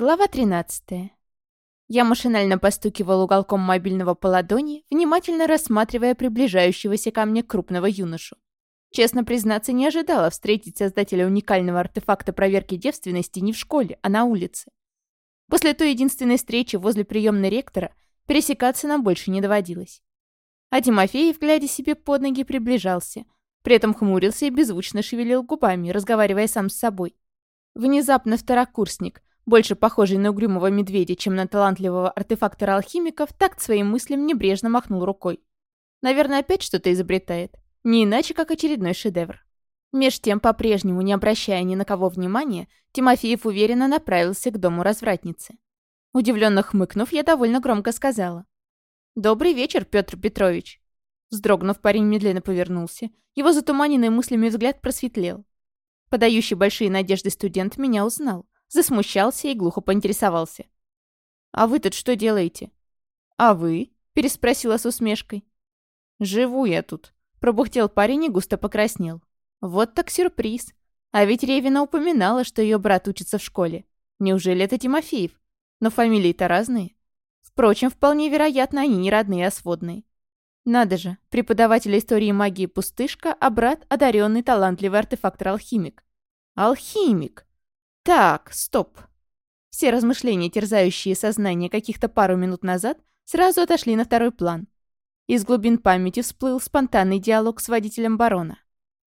Глава 13. Я машинально постукивал уголком мобильного по ладони, внимательно рассматривая приближающегося ко мне крупного юношу. Честно признаться, не ожидала встретить создателя уникального артефакта проверки девственности не в школе, а на улице. После той единственной встречи возле приемной ректора пересекаться нам больше не доводилось. А Тимофеев, глядя себе под ноги, приближался. При этом хмурился и беззвучно шевелил губами, разговаривая сам с собой. Внезапно второкурсник, больше похожий на угрюмого медведя, чем на талантливого артефактора-алхимика, в такт своим мыслям небрежно махнул рукой. Наверное, опять что-то изобретает. Не иначе, как очередной шедевр. Меж тем, по-прежнему не обращая ни на кого внимания, Тимофеев уверенно направился к дому развратницы. Удивленно хмыкнув, я довольно громко сказала. «Добрый вечер, Петр Петрович». Вздрогнув, парень медленно повернулся. Его затуманенный мыслями взгляд просветлел. Подающий большие надежды студент меня узнал засмущался и глухо поинтересовался. «А вы тут что делаете?» «А вы?» — переспросила с усмешкой. «Живу я тут», — пробухтел парень и густо покраснел. «Вот так сюрприз. А ведь Ревина упоминала, что ее брат учится в школе. Неужели это Тимофеев? Но фамилии-то разные. Впрочем, вполне вероятно, они не родные, а сводные. Надо же, преподаватель истории магии пустышка, а брат — одаренный талантливый артефактор-алхимик. Алхимик! Так, стоп. Все размышления, терзающие сознание каких-то пару минут назад, сразу отошли на второй план. Из глубин памяти всплыл спонтанный диалог с водителем барона.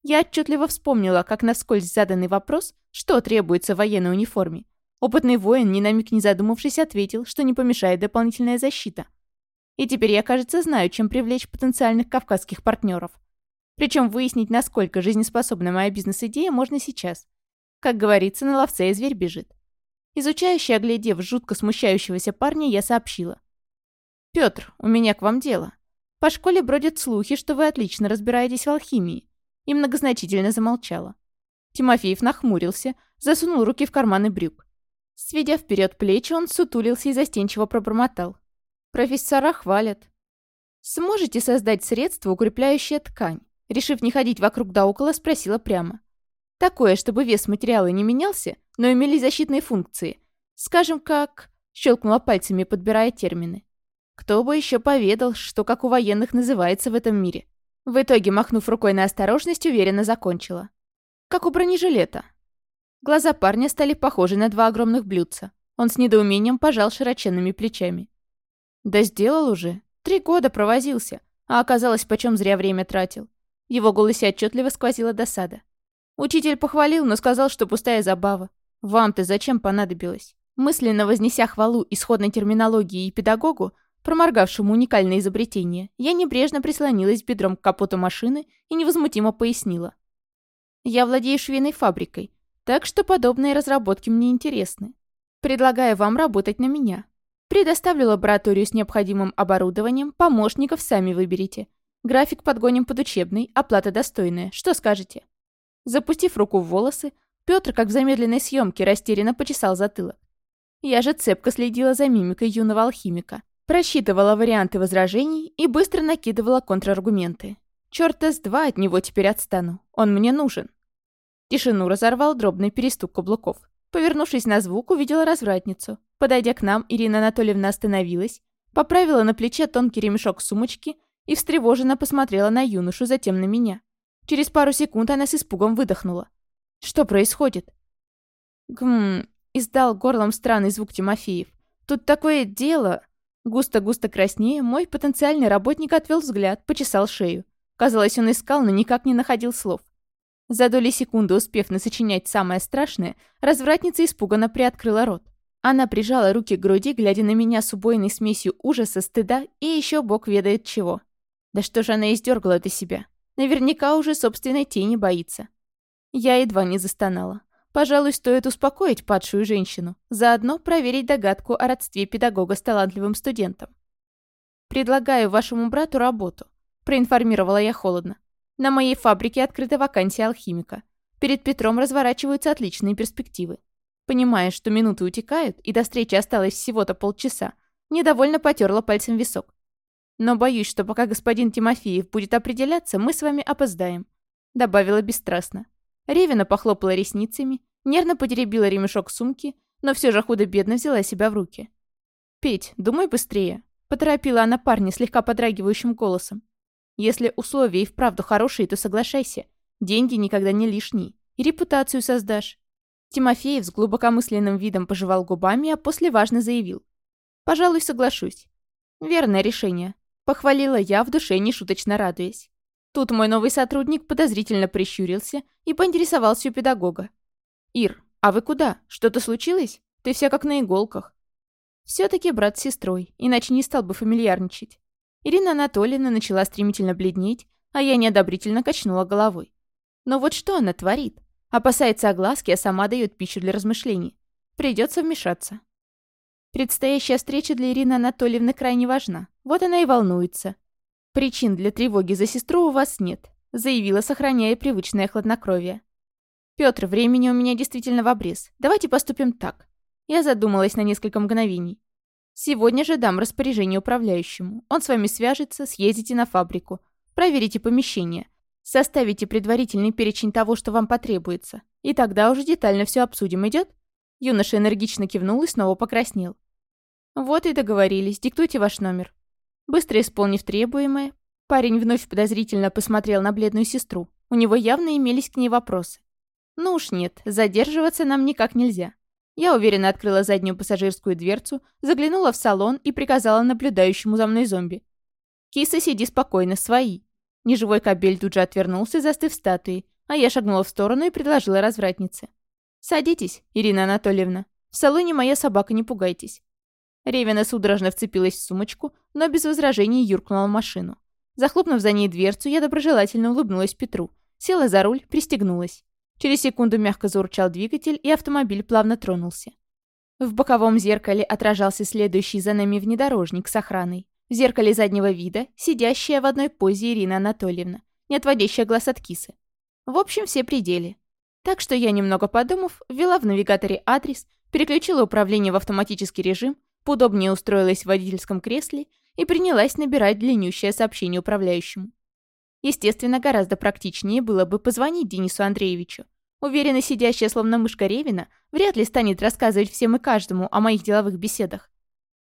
Я отчетливо вспомнила, как на вскользь заданный вопрос, что требуется в военной униформе. Опытный воин, ни на миг не задумавшись, ответил, что не помешает дополнительная защита. И теперь я, кажется, знаю, чем привлечь потенциальных кавказских партнеров. Причем выяснить, насколько жизнеспособна моя бизнес-идея, можно сейчас. Как говорится, на ловце и зверь бежит. Изучающий, оглядев жутко смущающегося парня, я сообщила. «Пётр, у меня к вам дело. По школе бродят слухи, что вы отлично разбираетесь в алхимии». И многозначительно замолчала. Тимофеев нахмурился, засунул руки в карманы брюк. Сведя вперед плечи, он сутулился и застенчиво пробормотал. «Профессора хвалят». «Сможете создать средство, укрепляющее ткань?» Решив не ходить вокруг да около, спросила прямо. Такое, чтобы вес материала не менялся, но имели защитные функции. Скажем, как... Щелкнула пальцами, подбирая термины. Кто бы еще поведал, что как у военных называется в этом мире. В итоге, махнув рукой на осторожность, уверенно закончила. Как у бронежилета. Глаза парня стали похожи на два огромных блюдца. Он с недоумением пожал широченными плечами. «Да сделал уже. Три года провозился. А оказалось, почем зря время тратил». В его голосе отчетливо сквозила досада. Учитель похвалил, но сказал, что пустая забава. Вам-то зачем понадобилось? Мысленно вознеся хвалу исходной терминологии и педагогу, проморгавшему уникальное изобретение, я небрежно прислонилась бедром к капоту машины и невозмутимо пояснила. Я владею швейной фабрикой, так что подобные разработки мне интересны. Предлагаю вам работать на меня. Предоставлю лабораторию с необходимым оборудованием, помощников сами выберите. График подгоним под учебный, оплата достойная. Что скажете? Запустив руку в волосы, Петр, как в замедленной съемке, растерянно почесал затылок. Я же цепко следила за мимикой юного алхимика, просчитывала варианты возражений и быстро накидывала контраргументы. Чёрта с два от него теперь отстану. Он мне нужен. Тишину разорвал дробный перестук каблуков. Повернувшись на звук, увидела развратницу. Подойдя к нам, Ирина Анатольевна остановилась, поправила на плече тонкий ремешок сумочки и встревоженно посмотрела на юношу, затем на меня. Через пару секунд она с испугом выдохнула. «Что происходит?» «Гм...» — издал горлом странный звук Тимофеев. «Тут такое дело...» Густо-густо краснее, мой потенциальный работник отвел взгляд, почесал шею. Казалось, он искал, но никак не находил слов. За доли секунды, успев насочинять самое страшное, развратница испуганно приоткрыла рот. Она прижала руки к груди, глядя на меня с убойной смесью ужаса, стыда и еще бог ведает чего. Да что же она издергала это себя? Наверняка уже собственной тени боится. Я едва не застонала. Пожалуй, стоит успокоить падшую женщину, заодно проверить догадку о родстве педагога с талантливым студентом. «Предлагаю вашему брату работу», — проинформировала я холодно. «На моей фабрике открыта вакансия алхимика. Перед Петром разворачиваются отличные перспективы. Понимая, что минуты утекают, и до встречи осталось всего-то полчаса, недовольно потерла пальцем висок. Но боюсь, что пока господин Тимофеев будет определяться, мы с вами опоздаем», — добавила бесстрастно. Ревина похлопала ресницами, нервно потеребила ремешок сумки, но все же худо-бедно взяла себя в руки. «Петь, думай быстрее», — поторопила она парня слегка подрагивающим голосом. «Если условия и вправду хорошие, то соглашайся. Деньги никогда не лишние. И репутацию создашь». Тимофеев с глубокомысленным видом пожевал губами, а после важно заявил. «Пожалуй, соглашусь». «Верное решение», — похвалила я, в душе нешуточно радуясь. Тут мой новый сотрудник подозрительно прищурился и поинтересовался у педагога. «Ир, а вы куда? Что-то случилось? Ты вся как на иголках». Все-таки брат с сестрой, иначе не стал бы фамильярничать. Ирина Анатольевна начала стремительно бледнеть, а я неодобрительно качнула головой. Но вот что она творит? Опасается огласки, а сама дает пищу для размышлений. Придется вмешаться. Предстоящая встреча для Ирины Анатольевны крайне важна. Вот она и волнуется. «Причин для тревоги за сестру у вас нет», заявила, сохраняя привычное хладнокровие. «Пётр, времени у меня действительно в обрез. Давайте поступим так». Я задумалась на несколько мгновений. «Сегодня же дам распоряжение управляющему. Он с вами свяжется, съездите на фабрику, проверите помещение, составите предварительный перечень того, что вам потребуется. И тогда уже детально все обсудим. Идет? Юноша энергично кивнул и снова покраснел. «Вот и договорились. Диктуйте ваш номер». Быстро исполнив требуемое, парень вновь подозрительно посмотрел на бледную сестру. У него явно имелись к ней вопросы. Ну уж нет, задерживаться нам никак нельзя. Я уверенно открыла заднюю пассажирскую дверцу, заглянула в салон и приказала наблюдающему за мной зомби. «Киса, сиди спокойно, свои». Неживой кабель тут же отвернулся, застыв статуей, а я шагнула в сторону и предложила развратнице. «Садитесь, Ирина Анатольевна. В салоне моя собака, не пугайтесь. Ревина судорожно вцепилась в сумочку, но без возражений юркнула в машину. Захлопнув за ней дверцу, я доброжелательно улыбнулась Петру. Села за руль, пристегнулась. Через секунду мягко заурчал двигатель, и автомобиль плавно тронулся. В боковом зеркале отражался следующий за нами внедорожник с охраной. В зеркале заднего вида сидящая в одной позе Ирина Анатольевна, не отводящая глаз от кисы. В общем, все пределы. Так что я, немного подумав, ввела в навигаторе адрес, переключила управление в автоматический режим поудобнее устроилась в водительском кресле и принялась набирать длиннющее сообщение управляющему. Естественно, гораздо практичнее было бы позвонить Денису Андреевичу. Уверенно сидящая словно мышка Ревина вряд ли станет рассказывать всем и каждому о моих деловых беседах.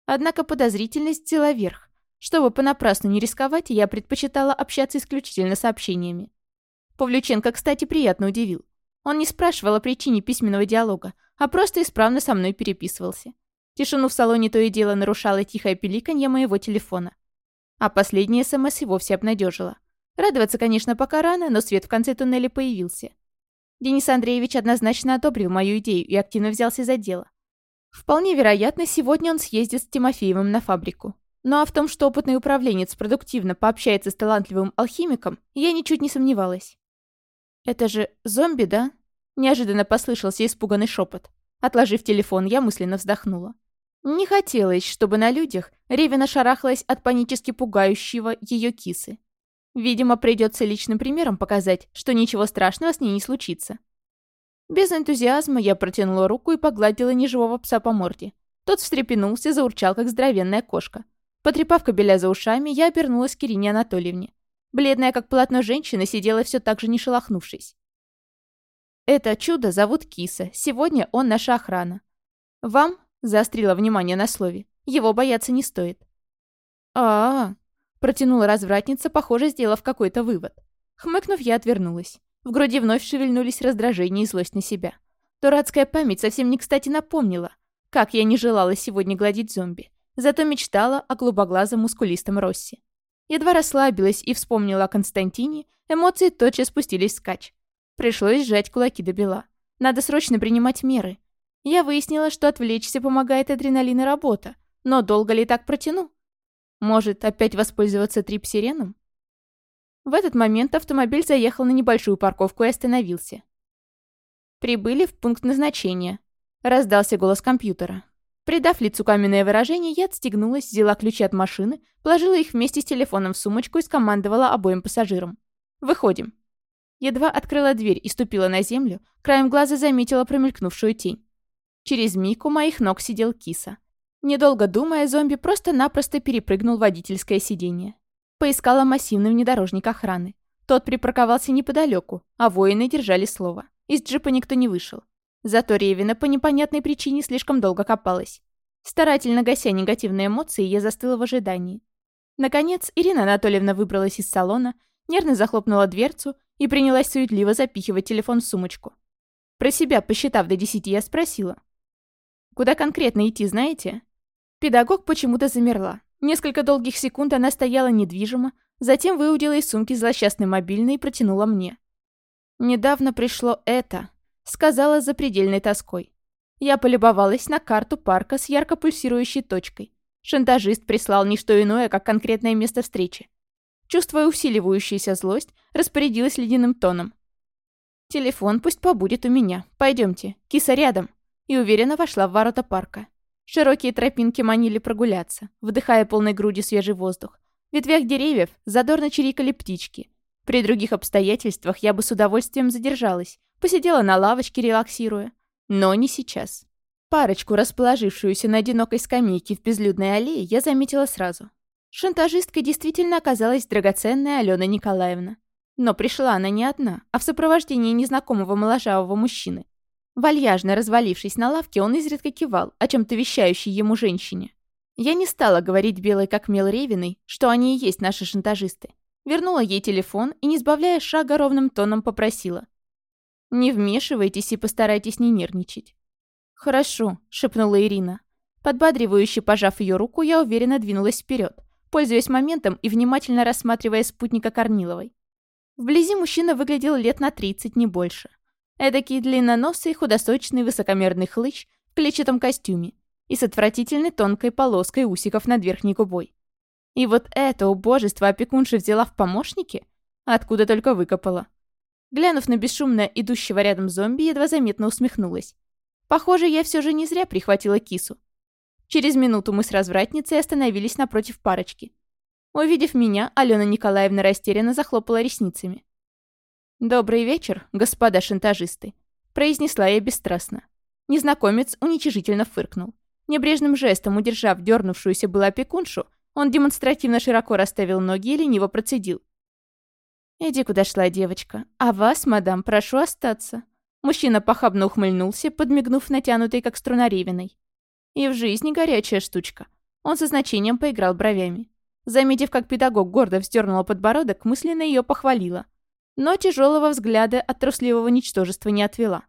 Однако подозрительность взяла верх. Чтобы понапрасну не рисковать, я предпочитала общаться исключительно сообщениями. Павлюченко, кстати, приятно удивил. Он не спрашивал о причине письменного диалога, а просто исправно со мной переписывался. Тишину в салоне то и дело нарушало тихое пиликанье моего телефона. А последний СМС и вовсе обнадежила. Радоваться, конечно, пока рано, но свет в конце туннеля появился. Денис Андреевич однозначно одобрил мою идею и активно взялся за дело. Вполне вероятно, сегодня он съездит с Тимофеевым на фабрику. Ну а в том, что опытный управленец продуктивно пообщается с талантливым алхимиком, я ничуть не сомневалась. «Это же зомби, да?» Неожиданно послышался испуганный шепот. Отложив телефон, я мысленно вздохнула. Не хотелось, чтобы на людях Ревина шарахалась от панически пугающего ее кисы. Видимо, придется личным примером показать, что ничего страшного с ней не случится. Без энтузиазма я протянула руку и погладила неживого пса по морде. Тот встрепенулся, заурчал, как здоровенная кошка. Потрепав кобеля за ушами, я обернулась к Ирине Анатольевне. Бледная, как полотно женщина, сидела все так же не шелохнувшись. «Это чудо зовут Киса. Сегодня он наша охрана. Вам, Заострила внимание на слове. Его бояться не стоит. а а, -а протянула развратница, похоже, сделав какой-то вывод. Хмыкнув, я отвернулась. В груди вновь шевельнулись раздражение и злость на себя. Дурацкая память совсем не кстати напомнила, как я не желала сегодня гладить зомби. Зато мечтала о голубоглазом мускулистом Росси. Едва расслабилась и вспомнила о Константине, эмоции тотчас спустились скач. Пришлось сжать кулаки до бела. Надо срочно принимать меры. Я выяснила, что отвлечься помогает адреналин и работа. Но долго ли так протяну? Может, опять воспользоваться трип-сиреном? В этот момент автомобиль заехал на небольшую парковку и остановился. «Прибыли в пункт назначения», — раздался голос компьютера. Придав лицу каменное выражение, я отстегнулась, взяла ключи от машины, положила их вместе с телефоном в сумочку и скомандовала обоим пассажирам. «Выходим». Едва открыла дверь и ступила на землю, краем глаза заметила промелькнувшую тень. Через миг у моих ног сидел киса. Недолго думая, зомби просто-напросто перепрыгнул водительское сиденье. Поискала массивный внедорожник охраны. Тот припарковался неподалеку, а воины держали слово. Из джипа никто не вышел. Зато Ревина по непонятной причине слишком долго копалась. Старательно гася негативные эмоции, я застыла в ожидании. Наконец, Ирина Анатольевна выбралась из салона, нервно захлопнула дверцу и принялась суетливо запихивать телефон в сумочку. Про себя, посчитав до десяти, я спросила. «Куда конкретно идти, знаете?» Педагог почему-то замерла. Несколько долгих секунд она стояла недвижимо, затем выудила из сумки злосчастный мобильный и протянула мне. «Недавно пришло это», — сказала за предельной тоской. Я полюбовалась на карту парка с ярко пульсирующей точкой. Шантажист прислал не что иное, как конкретное место встречи. Чувствуя усиливающуюся злость, распорядилась ледяным тоном. «Телефон пусть побудет у меня. Пойдемте. Киса рядом». И уверенно вошла в ворота парка. Широкие тропинки манили прогуляться, вдыхая полной грудью свежий воздух. В ветвях деревьев задорно чирикали птички. При других обстоятельствах я бы с удовольствием задержалась, посидела на лавочке, релаксируя. Но не сейчас. Парочку, расположившуюся на одинокой скамейке в безлюдной аллее, я заметила сразу. Шантажисткой действительно оказалась драгоценная Алена Николаевна. Но пришла она не одна, а в сопровождении незнакомого моложавого мужчины. Вальяжно развалившись на лавке, он изредка кивал, о чем-то вещающей ему женщине. Я не стала говорить белой как мел Ревиной, что они и есть наши шантажисты. Вернула ей телефон и, не сбавляя шага, ровным тоном попросила. «Не вмешивайтесь и постарайтесь не нервничать». «Хорошо», — шепнула Ирина. Подбадривающе пожав ее руку, я уверенно двинулась вперед, пользуясь моментом и внимательно рассматривая спутника Корниловой. Вблизи мужчина выглядел лет на 30, не больше. Эдакий длинноносый, худосочный, высокомерный хлыщ в клетчатом костюме и с отвратительной тонкой полоской усиков над верхней губой. И вот это убожество опекунши взяла в помощники? Откуда только выкопала. Глянув на бесшумно идущего рядом зомби, едва заметно усмехнулась. Похоже, я все же не зря прихватила кису. Через минуту мы с развратницей остановились напротив парочки. Увидев меня, Алена Николаевна растерянно захлопала ресницами. «Добрый вечер, господа шантажисты», — произнесла я бесстрастно. Незнакомец уничижительно фыркнул. Небрежным жестом удержав дернувшуюся была опекуншу, он демонстративно широко расставил ноги и лениво процедил. «Иди, куда шла девочка. А вас, мадам, прошу остаться». Мужчина похабно ухмыльнулся, подмигнув натянутой, как струна ревиной. И в жизни горячая штучка. Он со значением поиграл бровями. Заметив, как педагог гордо вздернула подбородок, мысленно ее похвалила. Но тяжелого взгляда от трусливого ничтожества не отвела.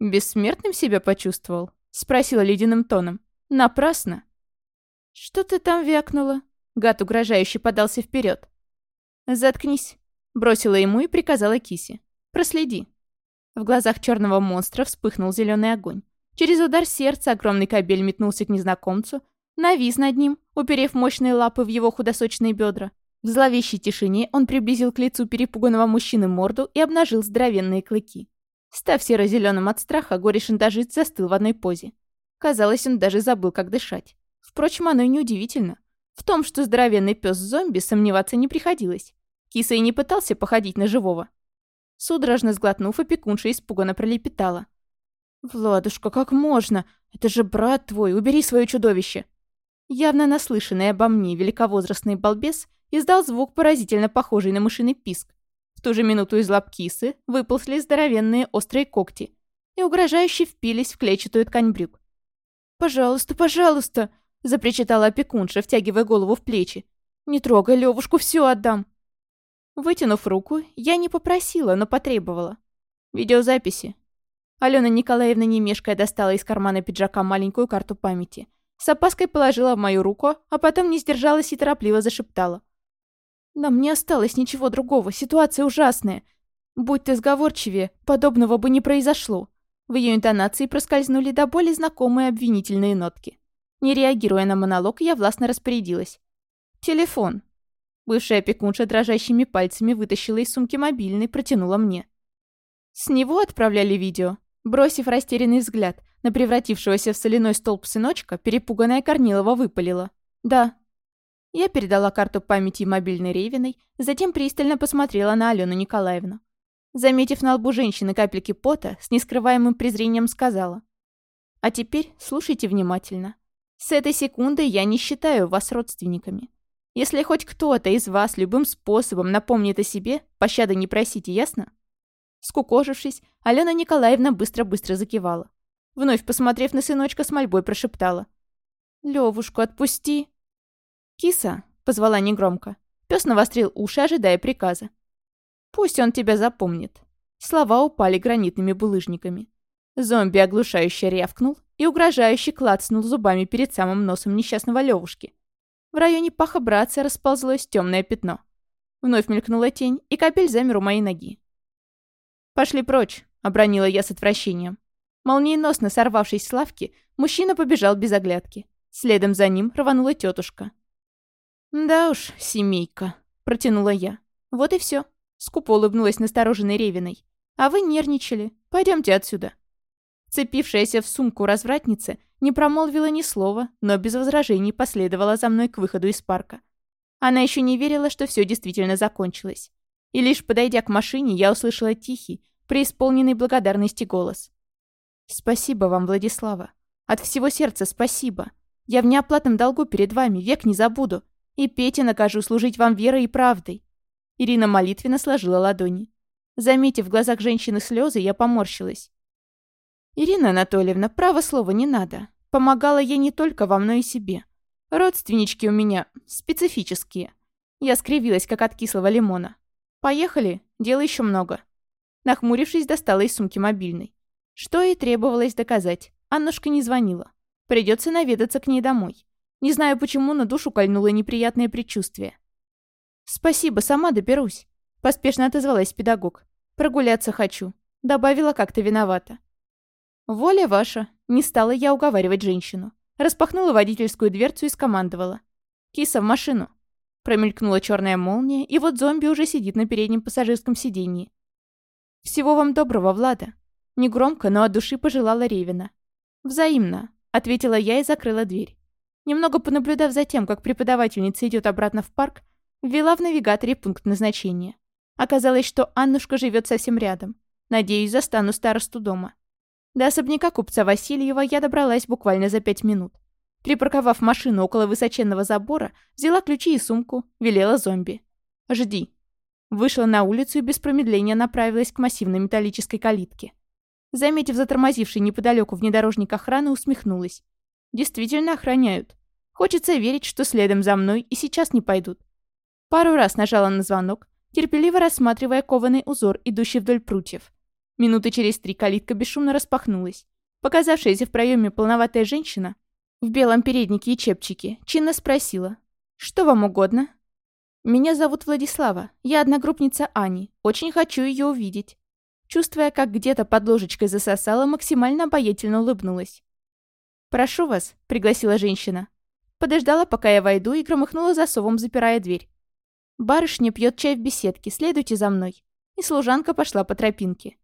«Бессмертным себя почувствовал?» — спросила ледяным тоном. «Напрасно». «Что ты там вякнула?» Гад угрожающе подался вперед. «Заткнись», — бросила ему и приказала кисе. «Проследи». В глазах черного монстра вспыхнул зеленый огонь. Через удар сердца огромный кабель метнулся к незнакомцу, навис над ним, уперев мощные лапы в его худосочные бедра. В зловещей тишине он приблизил к лицу перепуганного мужчины морду и обнажил здоровенные клыки. Став серо-зеленым от страха, горе-шантажист застыл в одной позе. Казалось, он даже забыл, как дышать. Впрочем, оно и неудивительно. В том, что здоровенный пес зомби, сомневаться не приходилось. Киса и не пытался походить на живого. Судорожно сглотнув, опекунша испуганно пролепетала. «Владушка, как можно? Это же брат твой, убери свое чудовище!» Явно наслышанный обо мне великовозрастный балбес издал звук, поразительно похожий на мышиный писк. В ту же минуту из лап кисы выползли здоровенные острые когти и угрожающе впились в клетчатую ткань брюк. «Пожалуйста, пожалуйста!» запричитала опекунша, втягивая голову в плечи. «Не трогай Левушку, все отдам!» Вытянув руку, я не попросила, но потребовала. «Видеозаписи». Алена Николаевна немешкая достала из кармана пиджака маленькую карту памяти. С опаской положила в мою руку, а потом не сдержалась и торопливо зашептала. «Нам не осталось ничего другого, ситуация ужасная. Будь ты сговорчивее, подобного бы не произошло». В ее интонации проскользнули до боли знакомые обвинительные нотки. Не реагируя на монолог, я властно распорядилась. «Телефон». Бывшая опекунша дрожащими пальцами вытащила из сумки мобильный, протянула мне. С него отправляли видео. Бросив растерянный взгляд на превратившегося в соляной столб сыночка, перепуганная Корнилова выпалила. «Да». Я передала карту памяти мобильной Ревиной, затем пристально посмотрела на Алену Николаевну. Заметив на лбу женщины капельки пота, с нескрываемым презрением сказала. «А теперь слушайте внимательно. С этой секунды я не считаю вас родственниками. Если хоть кто-то из вас любым способом напомнит о себе, пощады не просите, ясно? Скукожившись, Алена Николаевна быстро-быстро закивала. Вновь посмотрев на сыночка, с мольбой прошептала. «Левушку отпусти!» «Киса!» — позвала негромко. Пес навострил уши, ожидая приказа. «Пусть он тебя запомнит». Слова упали гранитными булыжниками. Зомби оглушающе рявкнул и угрожающе клацнул зубами перед самым носом несчастного Левушки. В районе паха братца расползлось темное пятно. Вновь мелькнула тень, и капель замер у моей ноги. «Пошли прочь», — обронила я с отвращением. Молниеносно сорвавшись с лавки, мужчина побежал без оглядки. Следом за ним рванула тетушка. «Да уж, семейка», — протянула я. «Вот и все. скупо улыбнулась настороженной Ревиной. «А вы нервничали. Пойдемте отсюда». Цепившаяся в сумку развратница не промолвила ни слова, но без возражений последовала за мной к выходу из парка. Она еще не верила, что все действительно закончилось. И лишь подойдя к машине, я услышала тихий, преисполненный благодарности голос. «Спасибо вам, Владислава. От всего сердца спасибо. Я в неоплатном долгу перед вами, век не забуду. И Пете накажу служить вам верой и правдой». Ирина молитвенно сложила ладони. Заметив в глазах женщины слезы, я поморщилась. Ирина Анатольевна, право слова не надо. Помогала я не только вам, но и себе. Родственнички у меня специфические. Я скривилась, как от кислого лимона. Поехали, дела еще много. Нахмурившись, достала из сумки мобильный. Что и требовалось доказать. Аннушка не звонила. Придется наведаться к ней домой. Не знаю почему, но душу кольнуло неприятное предчувствие. «Спасибо, сама доберусь», — поспешно отозвалась педагог. «Прогуляться хочу», — добавила как-то виновата. «Воля ваша!» — не стала я уговаривать женщину. Распахнула водительскую дверцу и скомандовала. «Киса, в машину!» Промелькнула черная молния, и вот зомби уже сидит на переднем пассажирском сиденье. «Всего вам доброго, Влада!» Негромко, но от души пожелала Ревина. «Взаимно», — ответила я и закрыла дверь. Немного понаблюдав за тем, как преподавательница идет обратно в парк, ввела в навигаторе пункт назначения. Оказалось, что Аннушка живет совсем рядом. Надеюсь, застану старосту дома. До особняка купца Васильева я добралась буквально за пять минут. Припарковав машину около высоченного забора, взяла ключи и сумку, велела зомби. «Жди». Вышла на улицу и без промедления направилась к массивной металлической калитке. Заметив затормозивший неподалеку внедорожник охраны, усмехнулась. «Действительно охраняют. Хочется верить, что следом за мной и сейчас не пойдут». Пару раз нажала на звонок, терпеливо рассматривая кованый узор, идущий вдоль прутьев. Минуты через три калитка бесшумно распахнулась. Показавшаяся в проеме полноватая женщина в белом переднике и чепчике чинно спросила. «Что вам угодно?» «Меня зовут Владислава. Я одногруппница Ани. Очень хочу ее увидеть». Чувствуя, как где-то под ложечкой засосала, максимально обаятельно улыбнулась. «Прошу вас», — пригласила женщина. Подождала, пока я войду, и громыхнула засовом, запирая дверь. «Барышня пьет чай в беседке, следуйте за мной». И служанка пошла по тропинке.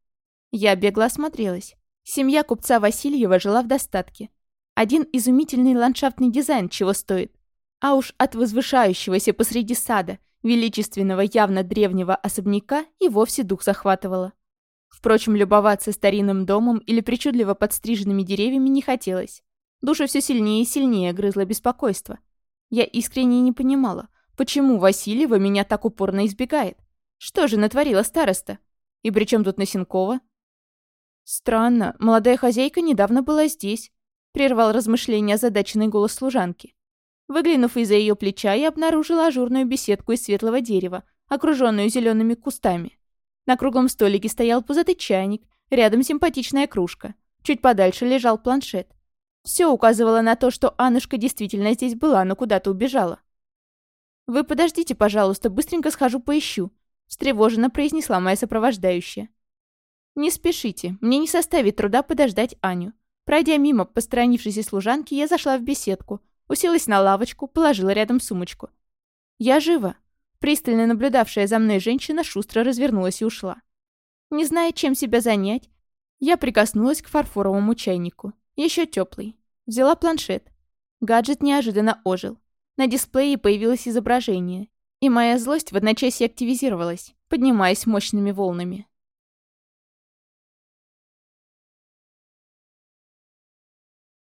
Я бегло осмотрелась. Семья купца Васильева жила в достатке. Один изумительный ландшафтный дизайн чего стоит. А уж от возвышающегося посреди сада, величественного явно древнего особняка и вовсе дух захватывало. Впрочем, любоваться старинным домом или причудливо подстриженными деревьями не хотелось. Душа все сильнее и сильнее грызла беспокойство. Я искренне не понимала, почему Васильева меня так упорно избегает. Что же натворила староста? И при чем тут Носенкова? «Странно, молодая хозяйка недавно была здесь», — прервал размышления озадаченный голос служанки. Выглянув из-за ее плеча, я обнаружила ажурную беседку из светлого дерева, окруженную зелеными кустами. На круглом столике стоял пузатый чайник, рядом симпатичная кружка. Чуть подальше лежал планшет. Все указывало на то, что Аннушка действительно здесь была, но куда-то убежала. «Вы подождите, пожалуйста, быстренько схожу поищу», — встревоженно произнесла моя сопровождающая. «Не спешите, мне не составит труда подождать Аню». Пройдя мимо посторонившейся служанки, я зашла в беседку, уселась на лавочку, положила рядом сумочку. «Я жива». Пристально наблюдавшая за мной женщина шустро развернулась и ушла. Не зная, чем себя занять, я прикоснулась к фарфоровому чайнику. Еще теплый. Взяла планшет. Гаджет неожиданно ожил. На дисплее появилось изображение. И моя злость в одночасье активизировалась, поднимаясь мощными волнами.